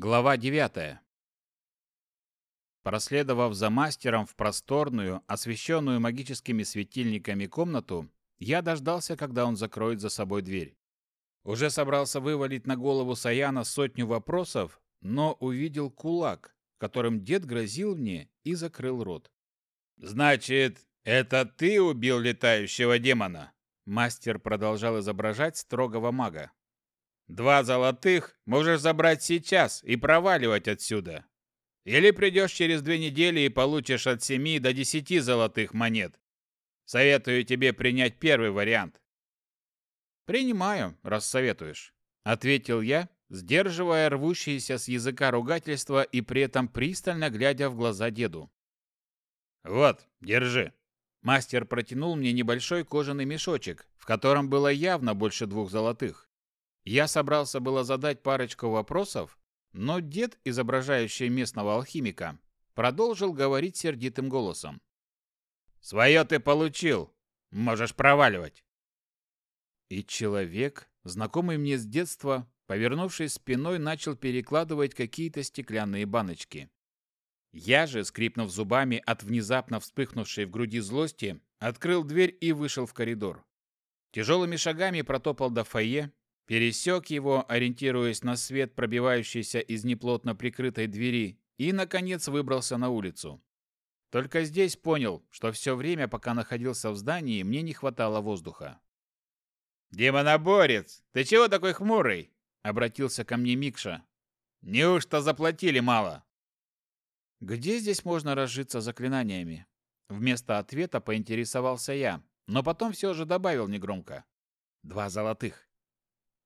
Глава 9. Проследовав за мастером в просторную, освещенную магическими светильниками комнату, я дождался, когда он закроет за собой дверь. Уже собрался вывалить на голову Саяна сотню вопросов, но увидел кулак, которым дед грозил мне и закрыл рот. «Значит, это ты убил летающего демона?» Мастер продолжал изображать строгого мага. Два золотых можешь забрать сейчас и проваливать отсюда. Или придешь через две недели и получишь от семи до десяти золотых монет. Советую тебе принять первый вариант. Принимаю, раз советуешь, ответил я, сдерживая рвущиеся с языка ругательства и при этом пристально глядя в глаза деду. Вот, держи. Мастер протянул мне небольшой кожаный мешочек, в котором было явно больше двух золотых. Я собрался было задать парочку вопросов, но дед, изображающий местного алхимика, продолжил говорить сердитым голосом. «Свое ты получил. Можешь проваливать». И человек, знакомый мне с детства, повернувшись спиной, начал перекладывать какие-то стеклянные баночки. Я же, скрипнув зубами от внезапно вспыхнувшей в груди злости, открыл дверь и вышел в коридор. Тяжелыми шагами протопал до фойе, пересек его, ориентируясь на свет, пробивающийся из неплотно прикрытой двери, и, наконец, выбрался на улицу. Только здесь понял, что все время, пока находился в здании, мне не хватало воздуха. «Демоноборец, ты чего такой хмурый?» — обратился ко мне Микша. «Неужто заплатили мало?» «Где здесь можно разжиться заклинаниями?» Вместо ответа поинтересовался я, но потом все же добавил негромко. «Два золотых».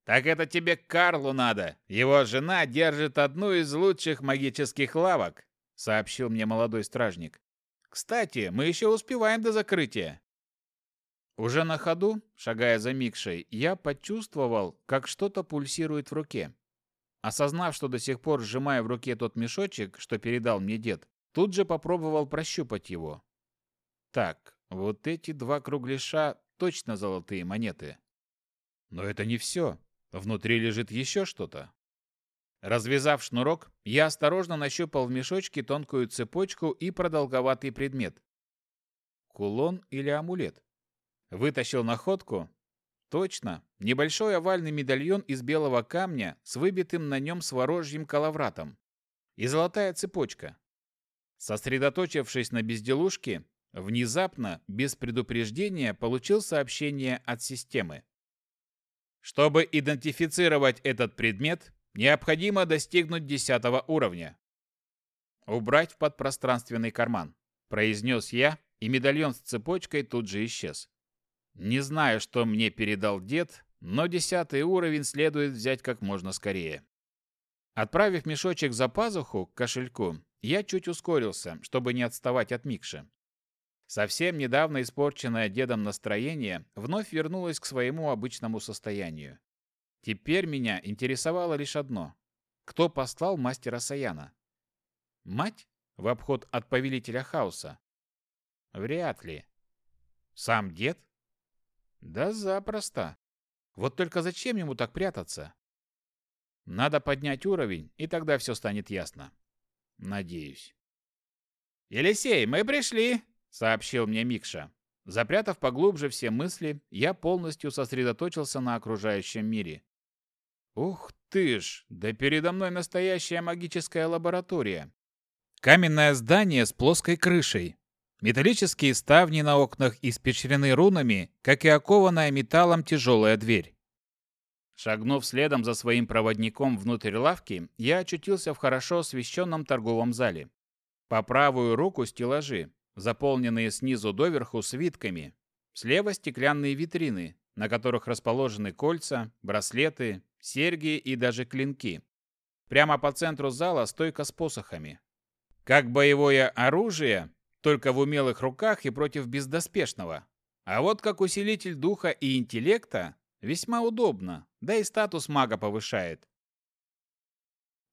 Так это тебе Карлу надо. Его жена держит одну из лучших магических лавок, сообщил мне молодой стражник. Кстати, мы еще успеваем до закрытия. Уже на ходу, шагая за Микшей, я почувствовал, как что-то пульсирует в руке. Осознав, что до сих пор сжимаю в руке тот мешочек, что передал мне дед, тут же попробовал прощупать его. Так, вот эти два кругляша точно золотые монеты. Но это не все. Внутри лежит еще что-то. Развязав шнурок, я осторожно нащупал в мешочке тонкую цепочку и продолговатый предмет. Кулон или амулет? Вытащил находку. Точно, небольшой овальный медальон из белого камня с выбитым на нем сворожьим коловратом. И золотая цепочка. Сосредоточившись на безделушке, внезапно, без предупреждения, получил сообщение от системы. Чтобы идентифицировать этот предмет, необходимо достигнуть 10 уровня. «Убрать в подпространственный карман», – произнес я, и медальон с цепочкой тут же исчез. Не знаю, что мне передал дед, но десятый уровень следует взять как можно скорее. Отправив мешочек за пазуху к кошельку, я чуть ускорился, чтобы не отставать от Микши. Совсем недавно испорченное дедом настроение вновь вернулось к своему обычному состоянию. Теперь меня интересовало лишь одно. Кто послал мастера Саяна? Мать? В обход от повелителя хаоса? Вряд ли. Сам дед? Да запросто. Вот только зачем ему так прятаться? Надо поднять уровень, и тогда все станет ясно. Надеюсь. «Елисей, мы пришли!» Сообщил мне Микша. Запрятав поглубже все мысли, я полностью сосредоточился на окружающем мире. Ух ты ж, да передо мной настоящая магическая лаборатория. Каменное здание с плоской крышей. Металлические ставни на окнах испещрены рунами, как и окованная металлом тяжелая дверь. Шагнув следом за своим проводником внутрь лавки, я очутился в хорошо освещенном торговом зале. По правую руку стеллажи, заполненные снизу доверху свитками. Слева стеклянные витрины, на которых расположены кольца, браслеты, серьги и даже клинки. Прямо по центру зала стойка с посохами. Как боевое оружие, только в умелых руках и против бездоспешного. А вот как усилитель духа и интеллекта весьма удобно, да и статус мага повышает.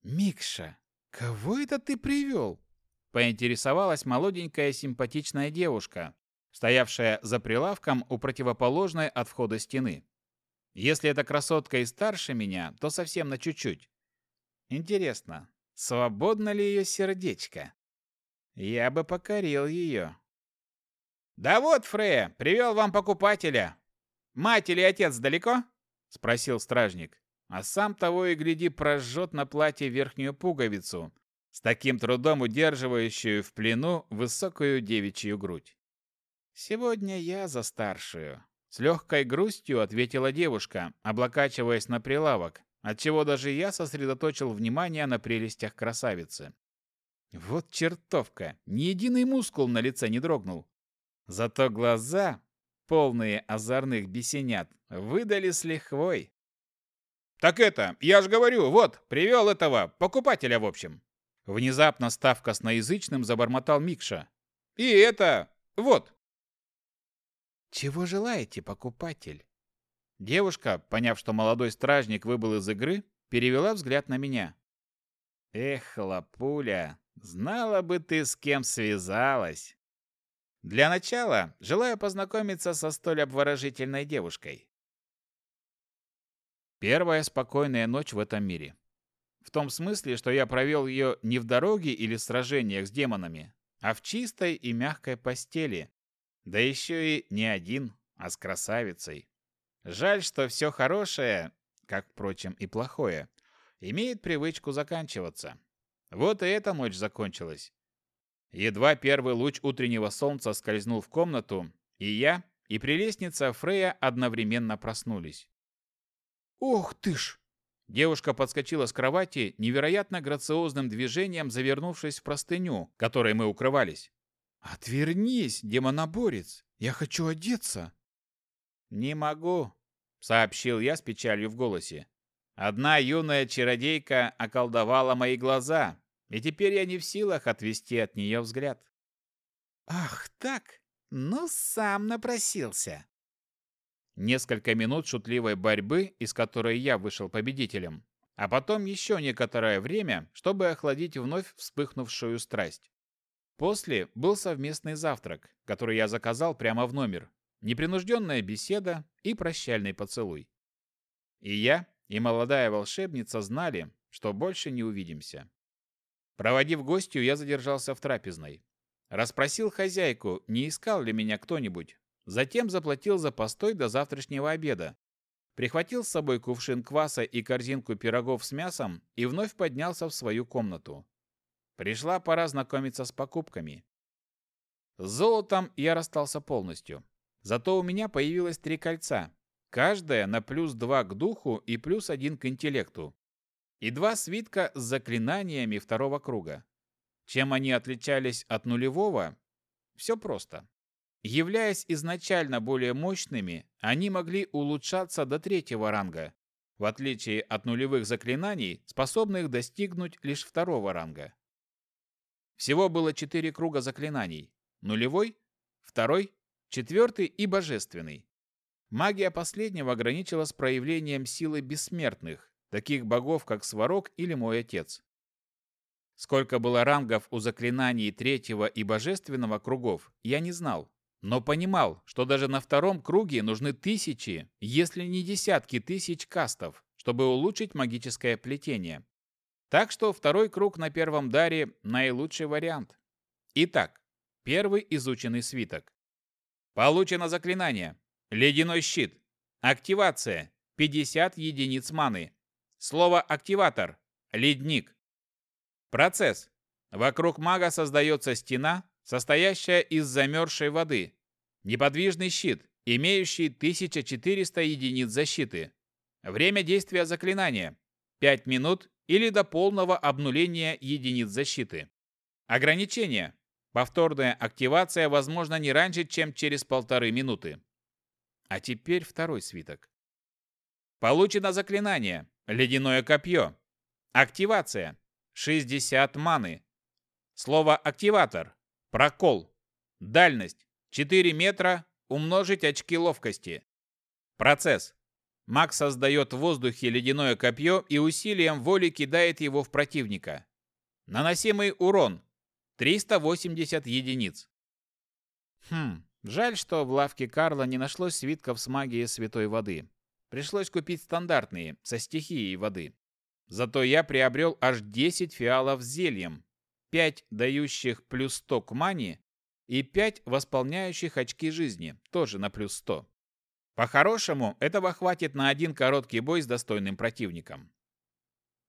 «Микша, кого это ты привел?» Поинтересовалась молоденькая симпатичная девушка, стоявшая за прилавком у противоположной от входа стены. Если эта красотка и старше меня, то совсем на чуть-чуть. Интересно, свободно ли ее сердечко? Я бы покорил ее. «Да вот, Фрея, привел вам покупателя. Мать или отец далеко?» — спросил стражник. А сам того и гляди прожжет на платье верхнюю пуговицу, с таким трудом удерживающую в плену высокую девичью грудь. «Сегодня я за старшую», — с легкой грустью ответила девушка, облокачиваясь на прилавок, отчего даже я сосредоточил внимание на прелестях красавицы. Вот чертовка, ни единый мускул на лице не дрогнул. Зато глаза, полные озорных бесенят, выдали с лихвой. «Так это, я ж говорю, вот, привел этого, покупателя в общем». Внезапно став косноязычным, забормотал Микша. «И это, вот». «Чего желаете, покупатель?» Девушка, поняв, что молодой стражник выбыл из игры, перевела взгляд на меня. «Эх, лапуля, знала бы ты, с кем связалась!» Для начала желаю познакомиться со столь обворожительной девушкой. Первая спокойная ночь в этом мире. В том смысле, что я провел ее не в дороге или сражениях с демонами, а в чистой и мягкой постели. Да еще и не один, а с красавицей. Жаль, что все хорошее, как, впрочем, и плохое, имеет привычку заканчиваться. Вот и эта ночь закончилась. Едва первый луч утреннего солнца скользнул в комнату, и я, и прелестница Фрея одновременно проснулись. «Ох ты ж!» Девушка подскочила с кровати, невероятно грациозным движением завернувшись в простыню, которой мы укрывались. «Отвернись, демоноборец! Я хочу одеться!» «Не могу», — сообщил я с печалью в голосе. «Одна юная чародейка околдовала мои глаза, и теперь я не в силах отвести от нее взгляд. Ах, так? Ну, сам напросился. Несколько минут шутливой борьбы, из которой я вышел победителем, а потом еще некоторое время, чтобы охладить вновь вспыхнувшую страсть. После был совместный завтрак, который я заказал прямо в номер, непринужденная беседа и прощальный поцелуй. И я, и молодая волшебница знали, что больше не увидимся. Проводив гостью, я задержался в трапезной. Расспросил хозяйку, не искал ли меня кто-нибудь. Затем заплатил за постой до завтрашнего обеда. Прихватил с собой кувшин кваса и корзинку пирогов с мясом и вновь поднялся в свою комнату. Пришла пора знакомиться с покупками. С золотом я расстался полностью. Зато у меня появилось три кольца. Каждое на плюс два к духу и плюс один к интеллекту и два свитка с заклинаниями второго круга. Чем они отличались от нулевого? Все просто. Являясь изначально более мощными, они могли улучшаться до третьего ранга, в отличие от нулевых заклинаний, способных достигнуть лишь второго ранга. Всего было четыре круга заклинаний. Нулевой, второй, четвертый и божественный. Магия последнего ограничилась проявлением силы бессмертных, таких богов, как Сварог или мой отец. Сколько было рангов у заклинаний третьего и божественного кругов, я не знал, но понимал, что даже на втором круге нужны тысячи, если не десятки тысяч кастов, чтобы улучшить магическое плетение. Так что второй круг на первом даре – наилучший вариант. Итак, первый изученный свиток. Получено заклинание. Ледяной щит. Активация. 50 единиц маны. Слово «активатор» – ледник. Процесс. Вокруг мага создается стена, состоящая из замерзшей воды. Неподвижный щит, имеющий 1400 единиц защиты. Время действия заклинания – 5 минут или до полного обнуления единиц защиты. Ограничение. Повторная активация возможна не раньше, чем через полторы минуты. А теперь второй свиток. Получено заклинание. Ледяное копье. Активация. 60 маны. Слово «активатор». Прокол. Дальность. 4 метра. Умножить очки ловкости. Процесс. Маг создает в воздухе ледяное копье и усилием воли кидает его в противника. Наносимый урон. 380 единиц. Хм, жаль, что в лавке Карла не нашлось свитков с магией святой воды. Пришлось купить стандартные, со стихией воды. Зато я приобрел аж 10 фиалов с зельем, 5 дающих плюс 100 к мане и 5 восполняющих очки жизни, тоже на плюс 100. По-хорошему, этого хватит на один короткий бой с достойным противником.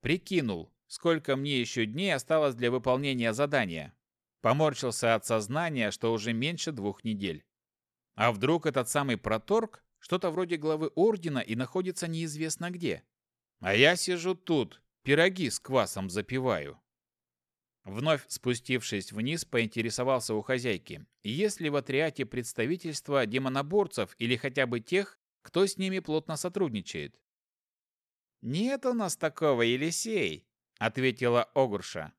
Прикинул, сколько мне еще дней осталось для выполнения задания. Поморщился от сознания, что уже меньше двух недель. А вдруг этот самый проторг что-то вроде главы ордена и находится неизвестно где? А я сижу тут, пироги с квасом запиваю. Вновь спустившись вниз, поинтересовался у хозяйки, есть ли в отряде представительство демоноборцев или хотя бы тех, кто с ними плотно сотрудничает. «Нет у нас такого, Елисей», — ответила Огурша.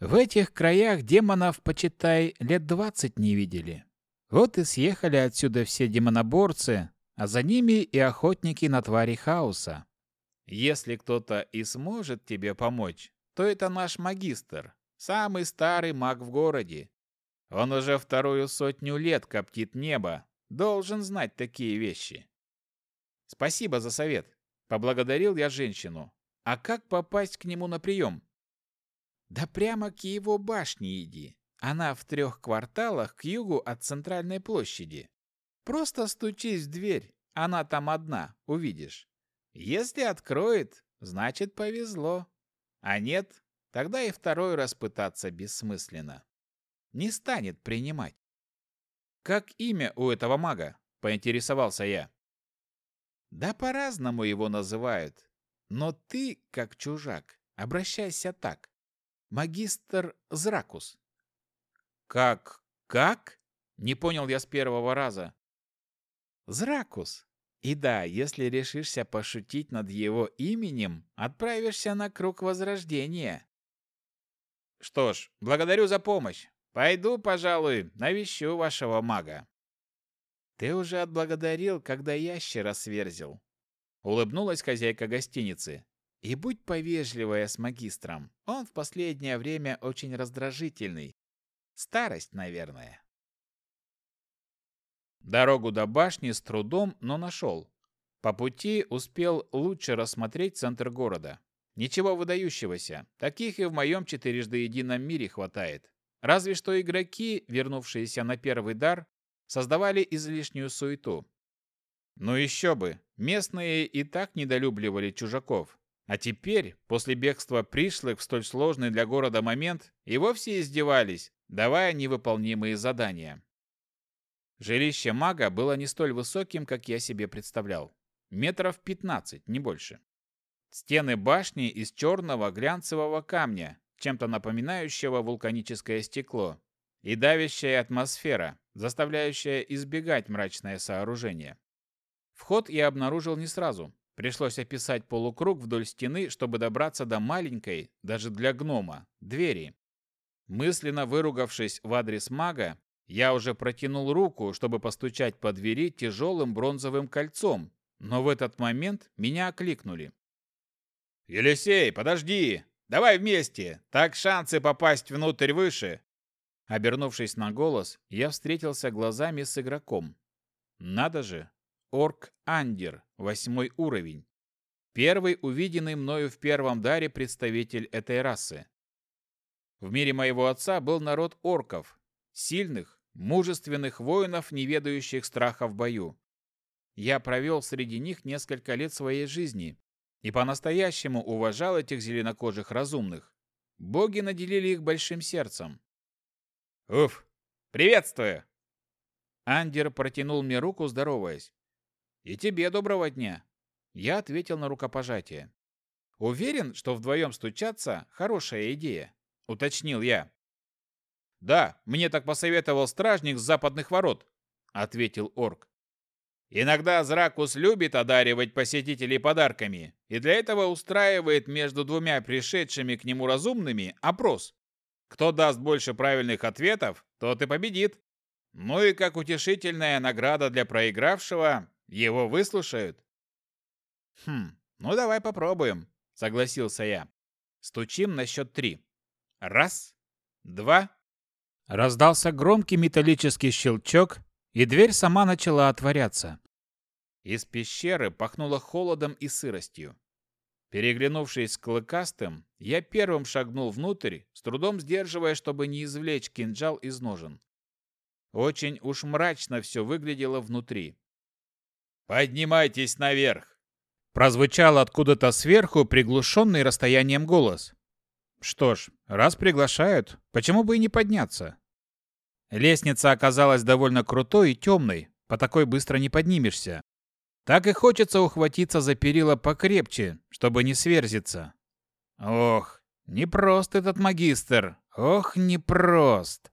«В этих краях демонов, почитай, лет двадцать не видели. Вот и съехали отсюда все демоноборцы, а за ними и охотники на твари хаоса. Если кто-то и сможет тебе помочь, то это наш магистр, Самый старый маг в городе. Он уже вторую сотню лет коптит небо. Должен знать такие вещи. Спасибо за совет. Поблагодарил я женщину. А как попасть к нему на прием? Да прямо к его башне иди. Она в трех кварталах к югу от центральной площади. Просто стучись в дверь. Она там одна, увидишь. Если откроет, значит повезло. А нет, Тогда и второй раз пытаться бессмысленно. Не станет принимать. «Как имя у этого мага?» – поинтересовался я. «Да по-разному его называют. Но ты, как чужак, обращайся так. Магистр Зракус». «Как? Как?» – не понял я с первого раза. «Зракус. И да, если решишься пошутить над его именем, отправишься на круг возрождения. Что ж, благодарю за помощь. Пойду, пожалуй, навещу вашего мага. Ты уже отблагодарил, когда ящера сверзил. Улыбнулась хозяйка гостиницы. И будь повежливая с магистром. Он в последнее время очень раздражительный. Старость, наверное. Дорогу до башни с трудом, но нашел. По пути успел лучше рассмотреть центр города. Ничего выдающегося. Таких и в моем четырежды едином мире хватает. Разве что игроки, вернувшиеся на первый дар, создавали излишнюю суету. Ну еще бы, местные и так недолюбливали чужаков. А теперь, после бегства пришлых в столь сложный для города момент, и вовсе издевались, давая невыполнимые задания. Жилище мага было не столь высоким, как я себе представлял. Метров 15, не больше. Стены башни из черного глянцевого камня, чем-то напоминающего вулканическое стекло, и давящая атмосфера, заставляющая избегать мрачное сооружение. Вход я обнаружил не сразу. Пришлось описать полукруг вдоль стены, чтобы добраться до маленькой, даже для гнома, двери. Мысленно выругавшись в адрес мага, я уже протянул руку, чтобы постучать по двери тяжелым бронзовым кольцом, но в этот момент меня окликнули. «Елисей, подожди! Давай вместе! Так шансы попасть внутрь выше!» Обернувшись на голос, я встретился глазами с игроком. Надо же! Орк Андер, восьмой уровень. Первый увиденный мною в первом даре представитель этой расы. В мире моего отца был народ орков, сильных, мужественных воинов, не ведающих страха в бою. Я провел среди них несколько лет своей жизни, и по-настоящему уважал этих зеленокожих разумных. Боги наделили их большим сердцем. «Уф! Приветствую!» Андер протянул мне руку, здороваясь. «И тебе доброго дня!» Я ответил на рукопожатие. «Уверен, что вдвоем стучаться – хорошая идея», – уточнил я. «Да, мне так посоветовал стражник с западных ворот», – ответил орк. Иногда Зракус любит одаривать посетителей подарками, и для этого устраивает между двумя пришедшими к нему разумными опрос. Кто даст больше правильных ответов, тот и победит. Ну и как утешительная награда для проигравшего, его выслушают. Хм, ну давай попробуем, согласился я. Стучим на счет три. Раз, два. Раздался громкий металлический щелчок, и дверь сама начала отворяться. Из пещеры пахнуло холодом и сыростью. Переглянувшись с Клыкастым, я первым шагнул внутрь, с трудом сдерживая, чтобы не извлечь кинжал из ножен. Очень уж мрачно все выглядело внутри. «Поднимайтесь наверх!» Прозвучал откуда-то сверху приглушенный расстоянием голос. Что ж, раз приглашают, почему бы и не подняться? Лестница оказалась довольно крутой и темной, по такой быстро не поднимешься. Так и хочется ухватиться за перила покрепче, чтобы не сверзиться. Ох, непрост этот магистр. Ох, непрост.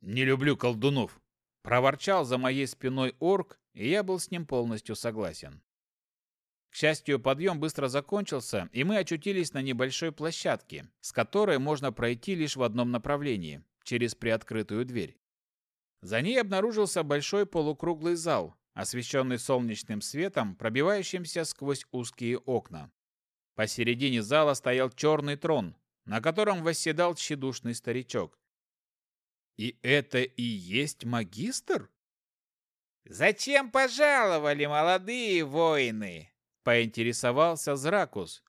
Не люблю колдунов, проворчал за моей спиной орк, и я был с ним полностью согласен. К счастью, подъем быстро закончился, и мы очутились на небольшой площадке, с которой можно пройти лишь в одном направлении, через приоткрытую дверь. За ней обнаружился большой полукруглый зал, освещенный солнечным светом, пробивающимся сквозь узкие окна. Посередине зала стоял черный трон, на котором восседал тщедушный старичок. И это и есть магистр? «Зачем пожаловали, молодые воины?» — поинтересовался Зракус.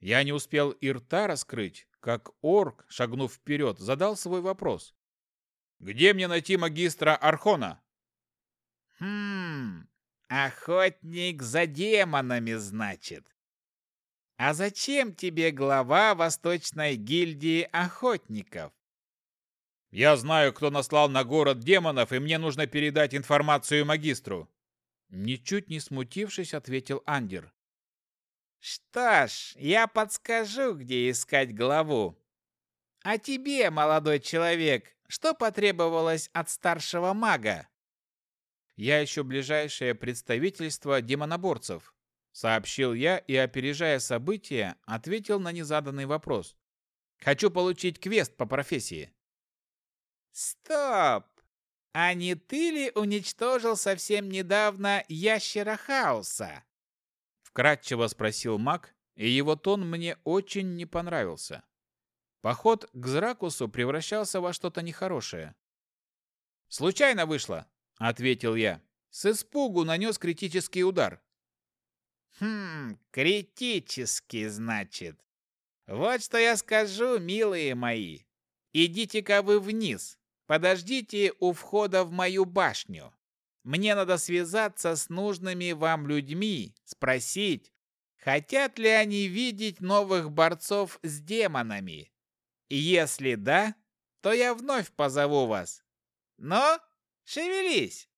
Я не успел и рта раскрыть, как орк, шагнув вперед, задал свой вопрос. «Где мне найти магистра Архона?» «Хм, охотник за демонами, значит. А зачем тебе глава Восточной гильдии охотников?» «Я знаю, кто наслал на город демонов, и мне нужно передать информацию магистру». Ничуть не смутившись, ответил Андер. «Что ж, я подскажу, где искать главу. А тебе, молодой человек, что потребовалось от старшего мага?» Я ищу ближайшее представительство демоноборцев, сообщил я и, опережая события, ответил на незаданный вопрос. Хочу получить квест по профессии. Стоп! А не ты ли уничтожил совсем недавно ящера хаоса? Вкратчиво спросил маг, и его тон мне очень не понравился. Поход к Зракусу превращался во что-то нехорошее. «Случайно вышло», — ответил я. С испугу нанес критический удар. «Хм, критический, значит. Вот что я скажу, милые мои. Идите-ка вы вниз, Подождите у входа в мою башню. Мне надо связаться с нужными вам людьми, спросить, хотят ли они видеть новых борцов с демонами. И если да, то я вновь позову вас. Но шевелись!»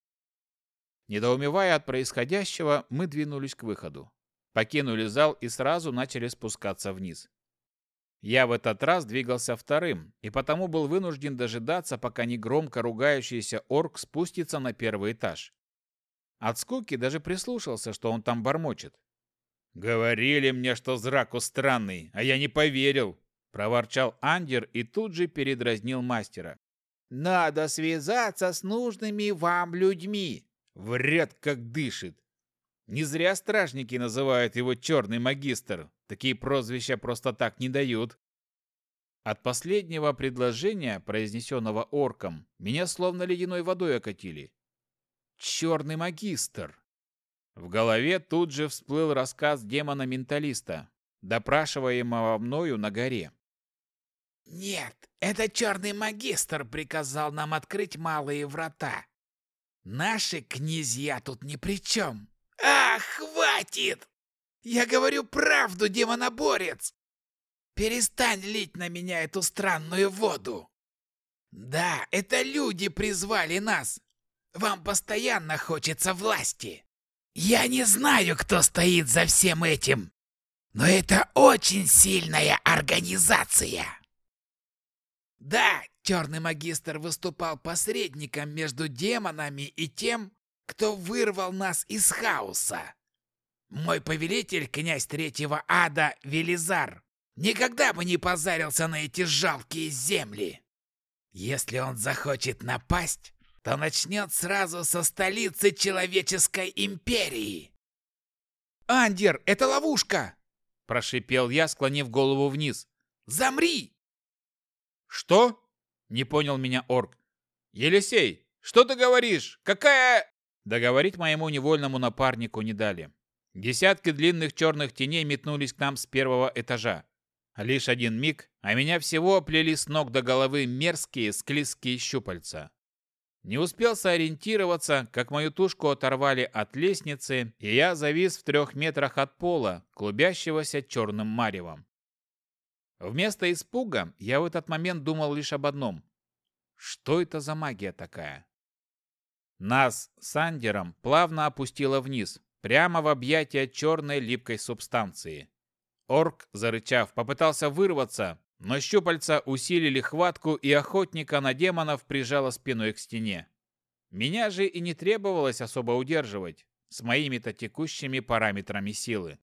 Недоумевая от происходящего, мы двинулись к выходу. Покинули зал и сразу начали спускаться вниз. Я в этот раз двигался вторым, и потому был вынужден дожидаться, пока негромко ругающийся орк спустится на первый этаж. От скуки даже прислушался, что он там бормочет. «Говорили мне, что Зраку странный, а я не поверил!» проворчал Андер и тут же передразнил мастера. «Надо связаться с нужными вам людьми!» Вряд как дышит. Не зря стражники называют его черный магистр. Такие прозвища просто так не дают. От последнего предложения, произнесенного орком, меня словно ледяной водой окатили. Черный магистр. В голове тут же всплыл рассказ демона-менталиста, допрашиваемого мною на горе. «Нет, это черный магистр приказал нам открыть малые врата. Наши князья тут ни при чем. Ах, хватит! Я говорю правду, демоноборец! Перестань лить на меня эту странную воду! Да, это люди призвали нас. Вам постоянно хочется власти. Я не знаю, кто стоит за всем этим, но это очень сильная организация. Да, черный магистр выступал посредником между демонами и тем, кто вырвал нас из хаоса. Мой повелитель, князь третьего ада Велизар, никогда бы не позарился на эти жалкие земли. Если он захочет напасть, то начнет сразу со столицы человеческой империи. «Андер, это ловушка!» – прошипел я, склонив голову вниз. «Замри!» «Что?» – не понял меня орк. «Елисей, что ты говоришь? Какая...» Договорить моему невольному напарнику не дали. Десятки длинных черных теней метнулись к нам с первого этажа. Лишь один миг, а меня всего оплели с ног до головы мерзкие склизкие щупальца. Не успел сориентироваться, как мою тушку оторвали от лестницы, и я завис в трех метрах от пола, клубящегося черным маревом. Вместо испуга я в этот момент думал лишь об одном. Что это за магия такая? Нас с Андером плавно опустило вниз, прямо в объятия черной липкой субстанции. Орк, зарычав, попытался вырваться, но щупальца усилили хватку, и охотника на демонов прижало спиной к стене. Меня же и не требовалось особо удерживать, с моими-то текущими параметрами силы.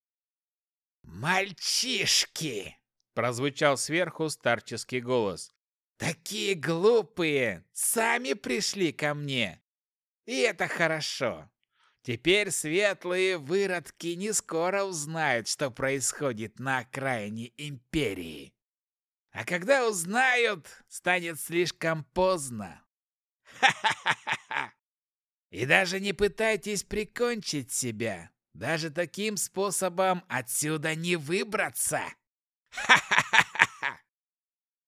«Мальчишки!» – прозвучал сверху старческий голос. «Такие глупые! Сами пришли ко мне! И это хорошо! Теперь светлые выродки не скоро узнают, что происходит на окраине Империи. А когда узнают, станет слишком поздно. Ха-ха-ха! И даже не пытайтесь прикончить себя. Даже таким способом отсюда не выбраться. Ха-ха!